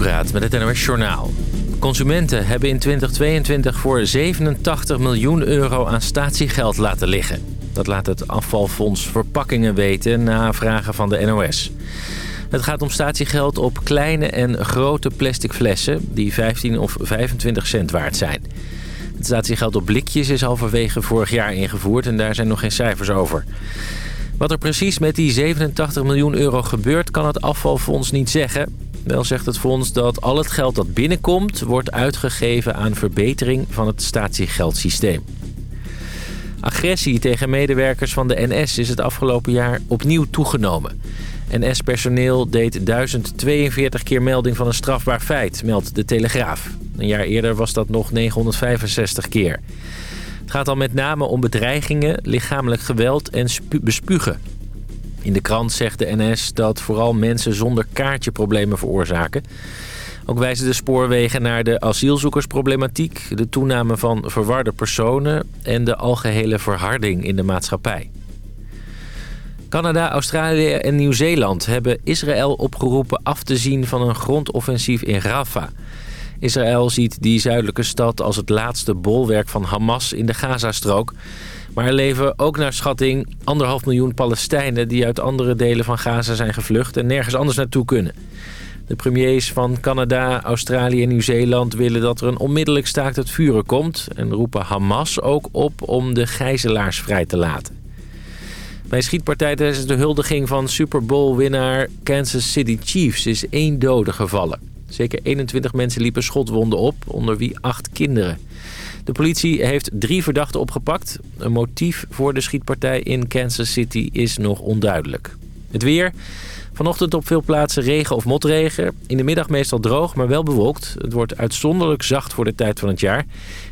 Met het NOS Journaal. Consumenten hebben in 2022 voor 87 miljoen euro aan statiegeld laten liggen. Dat laat het afvalfonds Verpakkingen weten na vragen van de NOS. Het gaat om statiegeld op kleine en grote plastic flessen... die 15 of 25 cent waard zijn. Het statiegeld op blikjes is halverwege vorig jaar ingevoerd... en daar zijn nog geen cijfers over. Wat er precies met die 87 miljoen euro gebeurt... kan het afvalfonds niet zeggen. Wel zegt het fonds dat al het geld dat binnenkomt... wordt uitgegeven aan verbetering van het statiegeldsysteem. Agressie tegen medewerkers van de NS is het afgelopen jaar opnieuw toegenomen. NS-personeel deed 1042 keer melding van een strafbaar feit, meldt de Telegraaf. Een jaar eerder was dat nog 965 keer. Het gaat al met name om bedreigingen, lichamelijk geweld en bespugen. In de krant zegt de NS dat vooral mensen zonder kaartje problemen veroorzaken. Ook wijzen de spoorwegen naar de asielzoekersproblematiek... de toename van verwarde personen... en de algehele verharding in de maatschappij. Canada, Australië en Nieuw-Zeeland hebben Israël opgeroepen af te zien van een grondoffensief in Rafah. Israël ziet die zuidelijke stad als het laatste bolwerk van Hamas in de Gazastrook. Maar er leven ook naar schatting anderhalf miljoen Palestijnen... die uit andere delen van Gaza zijn gevlucht en nergens anders naartoe kunnen. De premiers van Canada, Australië en Nieuw-Zeeland willen dat er een onmiddellijk staakt het vuren komt... en roepen Hamas ook op om de gijzelaars vrij te laten. Bij een schietpartij tijdens de huldiging van Super Bowl-winnaar Kansas City Chiefs is één dode gevallen. Zeker 21 mensen liepen schotwonden op, onder wie acht kinderen. De politie heeft drie verdachten opgepakt. Een motief voor de schietpartij in Kansas City is nog onduidelijk. Het weer... Vanochtend op veel plaatsen regen of motregen. In de middag meestal droog, maar wel bewolkt. Het wordt uitzonderlijk zacht voor de tijd van het jaar.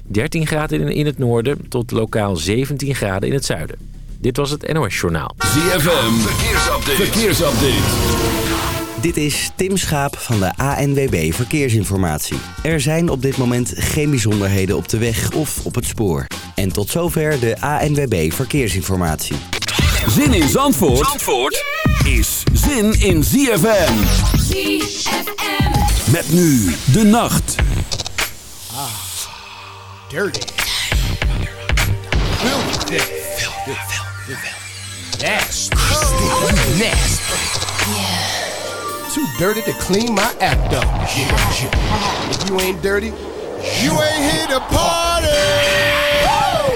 13 graden in het noorden tot lokaal 17 graden in het zuiden. Dit was het NOS Journaal. ZFM, verkeersupdate. verkeersupdate. Dit is Tim Schaap van de ANWB Verkeersinformatie. Er zijn op dit moment geen bijzonderheden op de weg of op het spoor. En tot zover de ANWB Verkeersinformatie. Zin in Zandvoort, Zandvoort is zin in ZFM. ZFM. Met nu de nacht. Ah, dirty. Filthy. Filthy. Filthy. Nasty. Nasty. Yeah. Too dirty to clean my act up. Yeah. If you ain't dirty, you ain't here to party.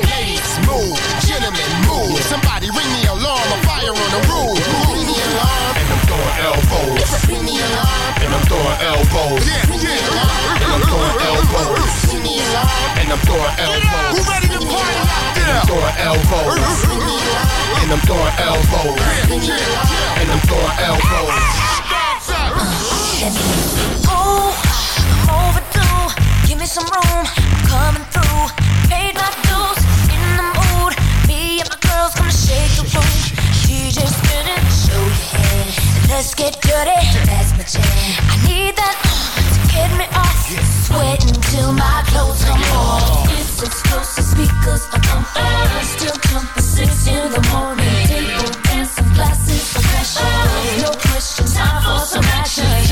Ladies, move. Gentlemen, move. Somebody ring the alarm. A fire on the roof. Ring the alarm. And I'm throwing elbows. Ring the alarm. And I'm throwing elbows. Yeah, yeah. And I'm throwing elbows. Ring the alarm. And I'm throwing elbows. Who ready to party out there? And I'm throwing elbows. And I'm throwing elbows. And I'm throwing elbows. Oh, I'm overdue. Give me some room. Coming through. Paid my dues. In the mood. Me and my girls gonna shake the room. DJ spinning. Show your head. Let's get dirty. That's my jam. I need that to get me off. Sweating till my clothes come off. It's explosive speakers up on. Still jumping six in the morning. Table dancing, glasses of pressure. No question, time for some action.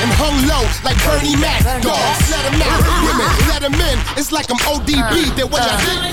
and hung low like Bernie Mac. Dogs, let them out. Women, let them in. It's like I'm ODB. They're what I did.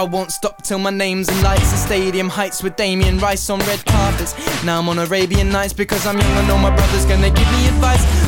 I won't stop till my name's in lights. The stadium heights with Damien Rice on red carpets. Now I'm on Arabian Nights because I'm young I know my brother's gonna give me advice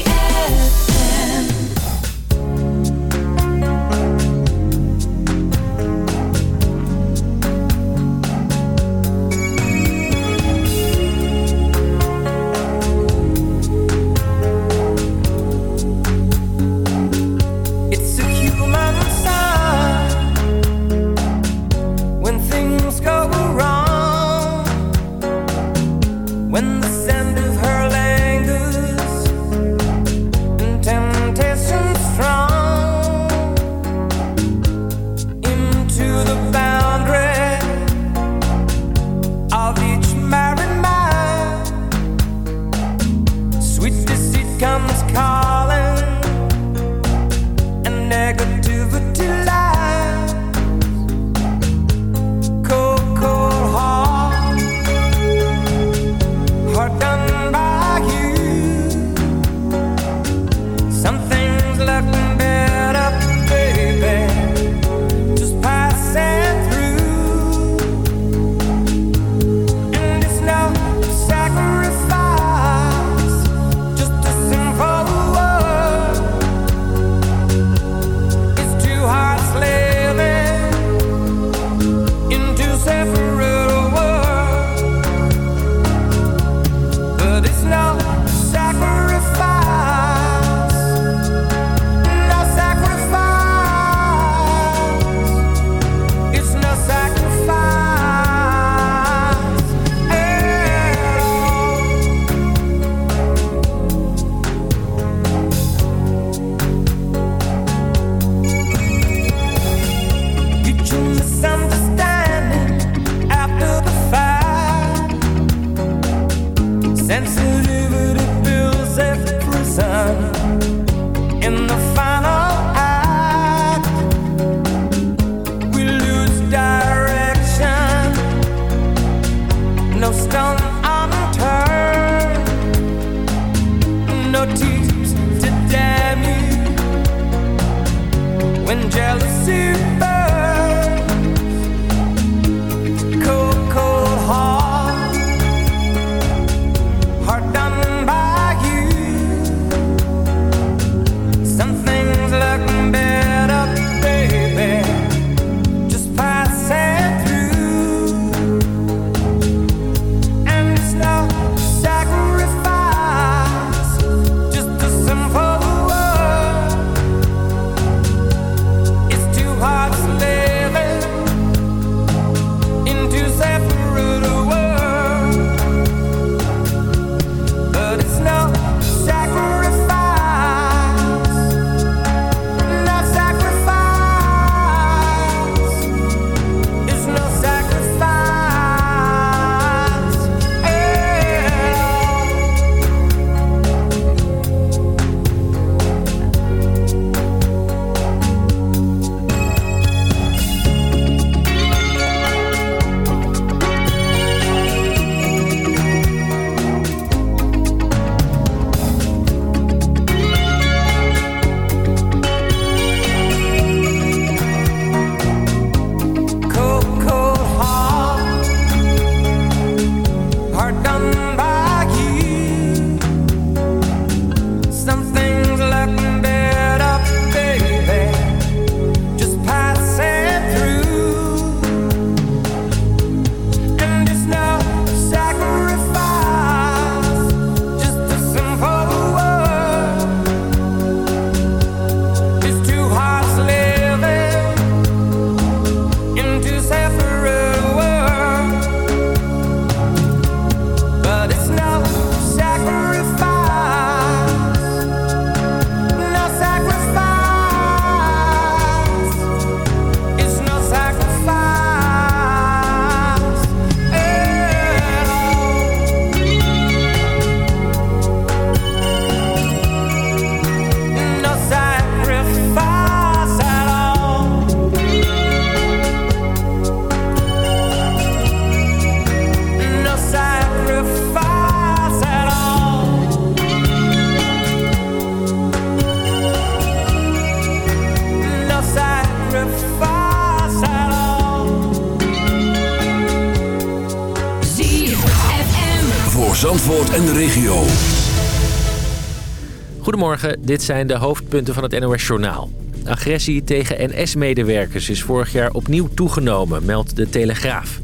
Dit zijn de hoofdpunten van het NOS Journaal. Agressie tegen NS-medewerkers is vorig jaar opnieuw toegenomen, meldt de Telegraaf.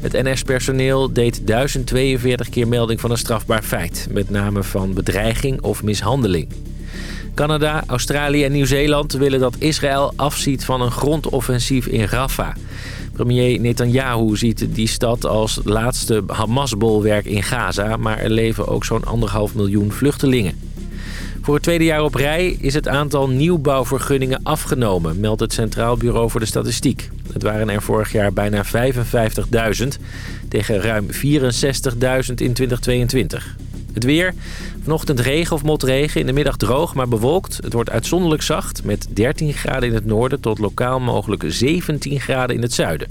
Het NS-personeel deed 1042 keer melding van een strafbaar feit. Met name van bedreiging of mishandeling. Canada, Australië en Nieuw-Zeeland willen dat Israël afziet van een grondoffensief in Rafah. Premier Netanyahu ziet die stad als laatste Hamas-bolwerk in Gaza... maar er leven ook zo'n anderhalf miljoen vluchtelingen. Voor het tweede jaar op rij is het aantal nieuwbouwvergunningen afgenomen... meldt het Centraal Bureau voor de Statistiek. Het waren er vorig jaar bijna 55.000 tegen ruim 64.000 in 2022. Het weer. Vanochtend regen of motregen. In de middag droog, maar bewolkt. Het wordt uitzonderlijk zacht met 13 graden in het noorden... tot lokaal mogelijk 17 graden in het zuiden.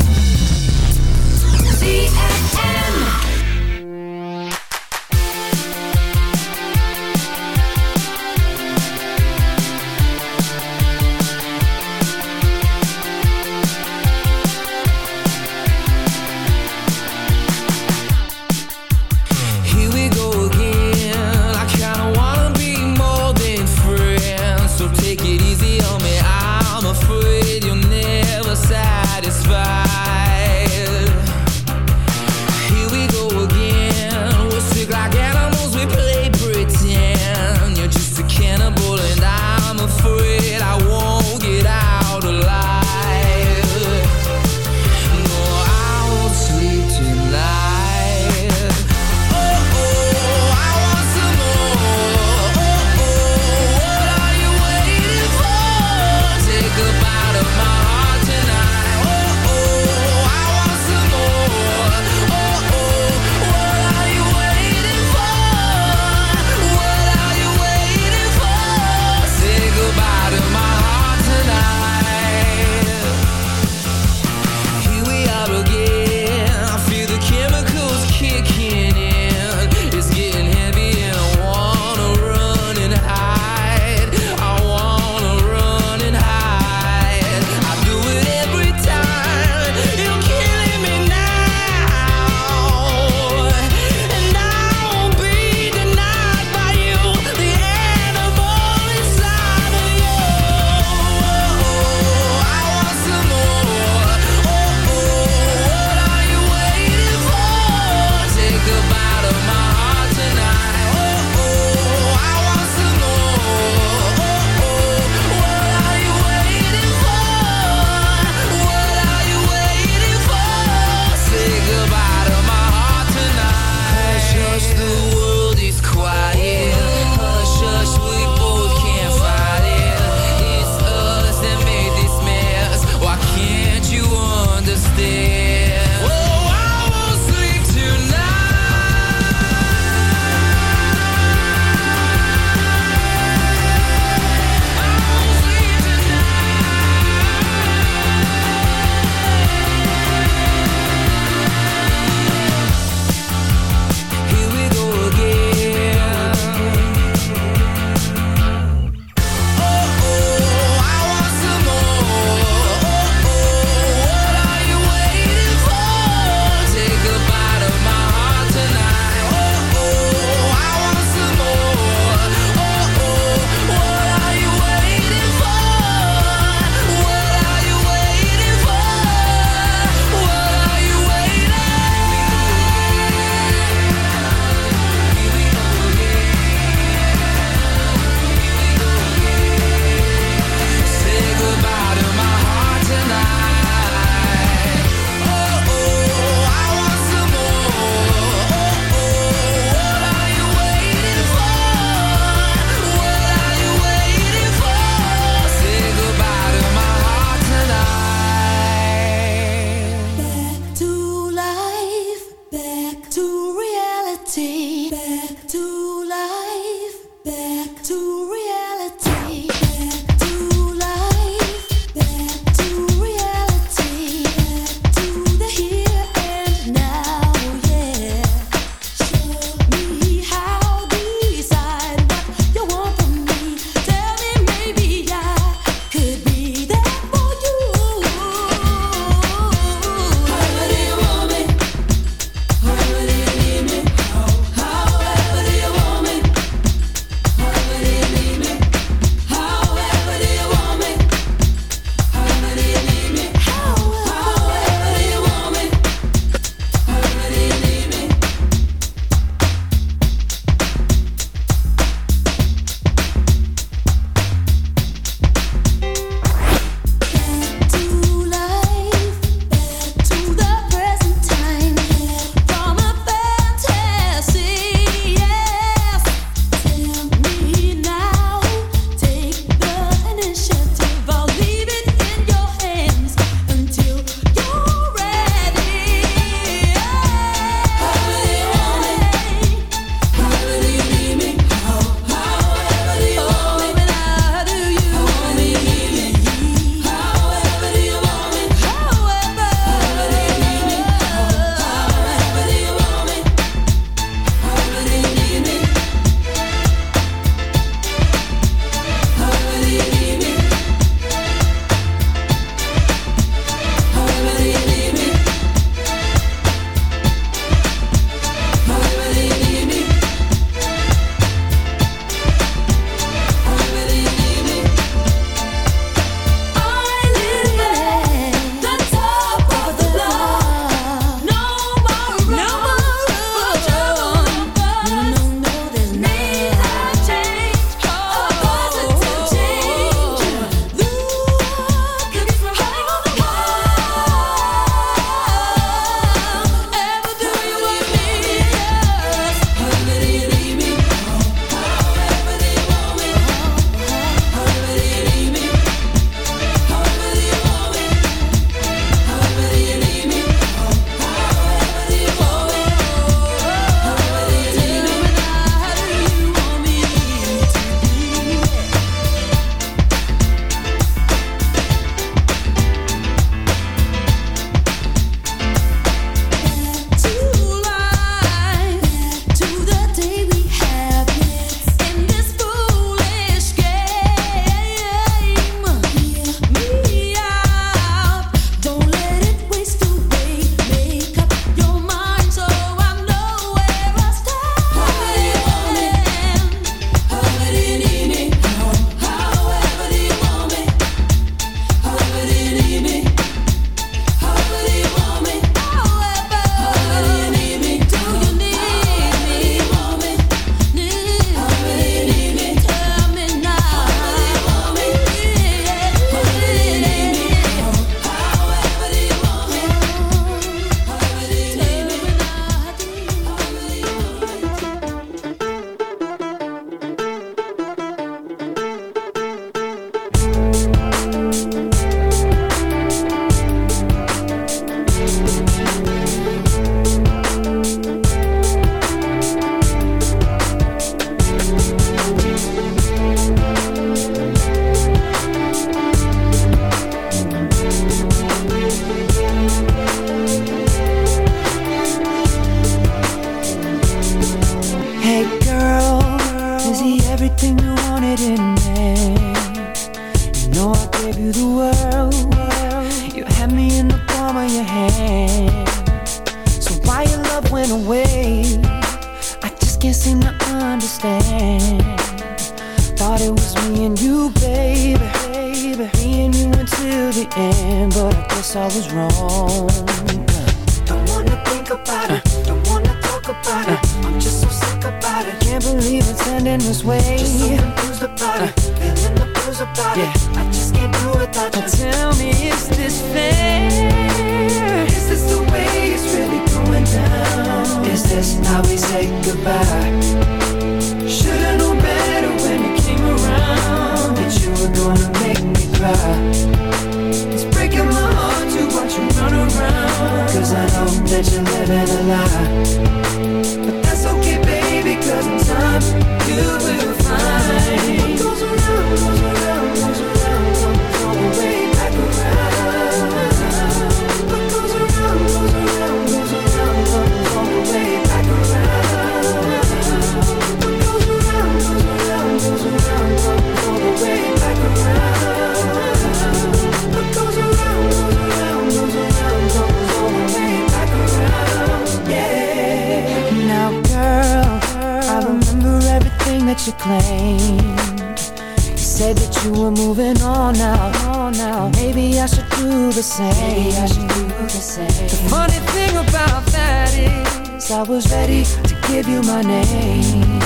moving on now. Maybe I should do the same. Maybe I should do the same. The funny thing about that is, I was ready to give you my name.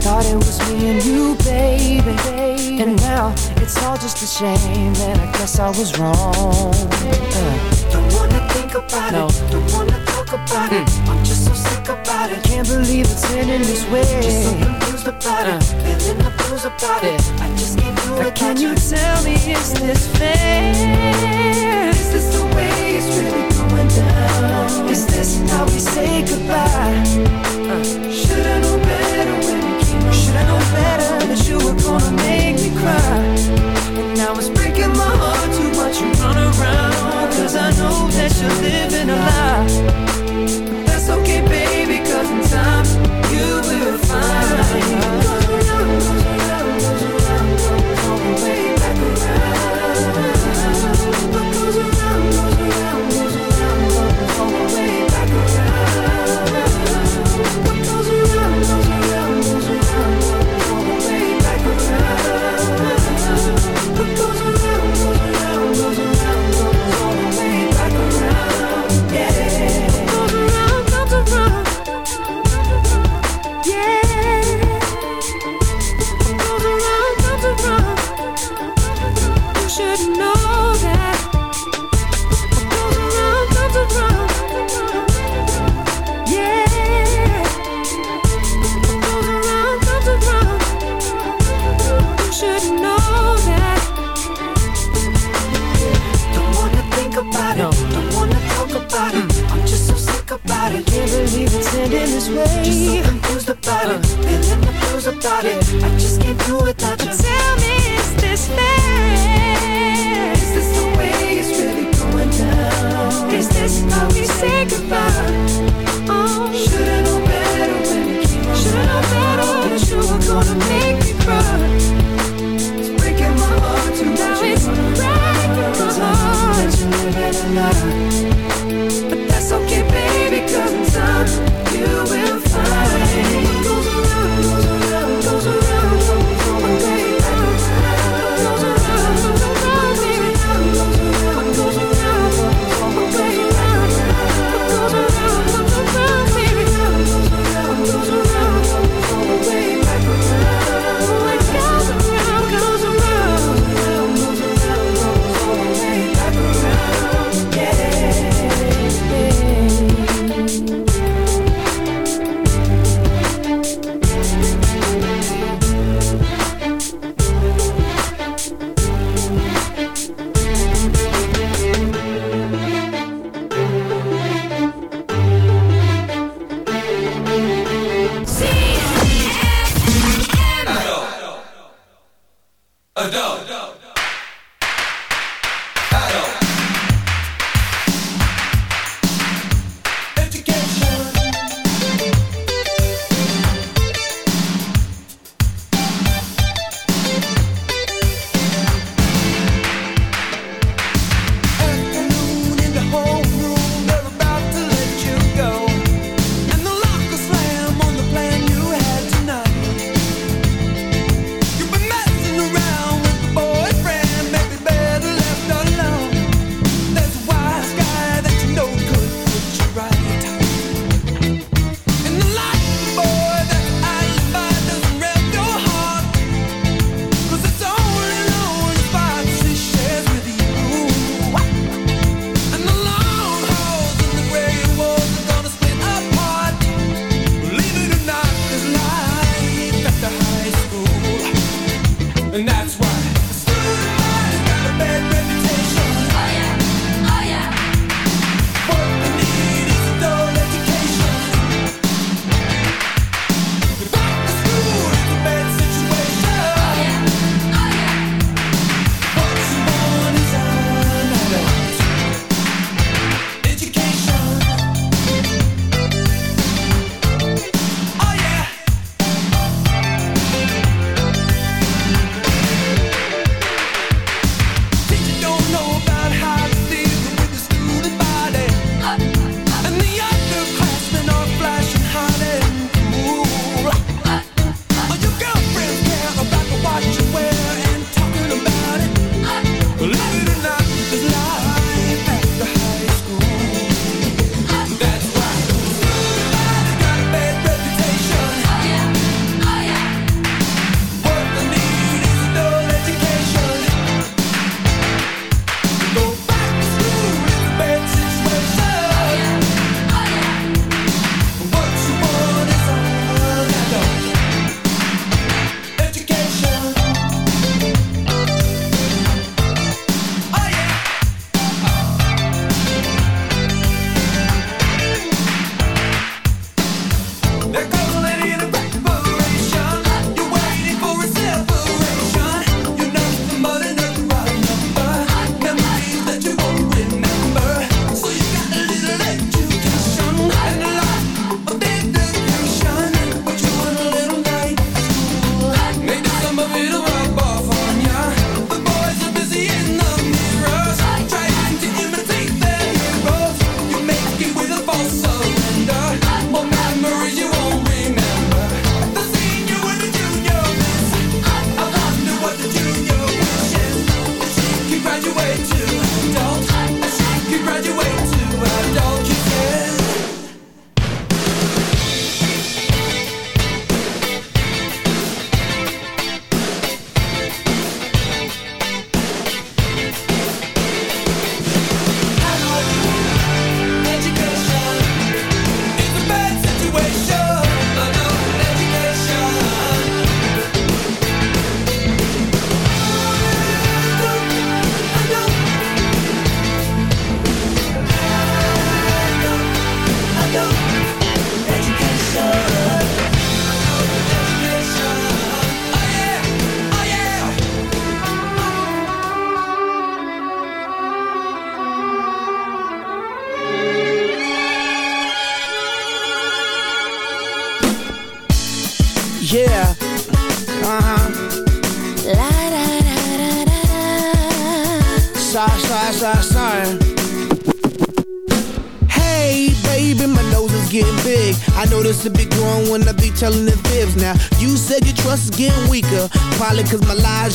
Thought it was me and you, baby. And now it's all just a shame, and I guess I was wrong. Uh. Don't wanna think about no. it. Don't wanna talk about mm. it. Hmm. I'm just so sick about it. Can't believe it's ending this way. Just so confused about uh. it. Feeling the blues about yeah. it. I just can't but can you tell me, is this fair? Is this the way it's really going down? Is this how we say goodbye? Uh. Should've known better when we came around. Should've known better that you were gonna make me cry. And now it's breaking my heart to watch you run around. Cause I know that you're living a lie. That's okay, baby. mind in this way. Just so confused about uh. it, feeling confused about it. I just can't do without you. Tell me, is this fair?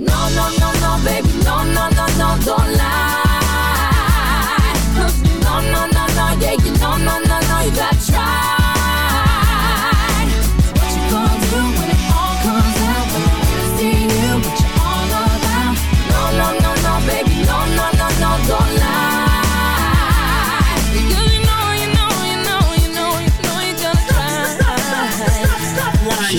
No, no, no, no, baby, no, no, no, no, don't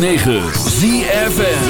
106.9 ZFN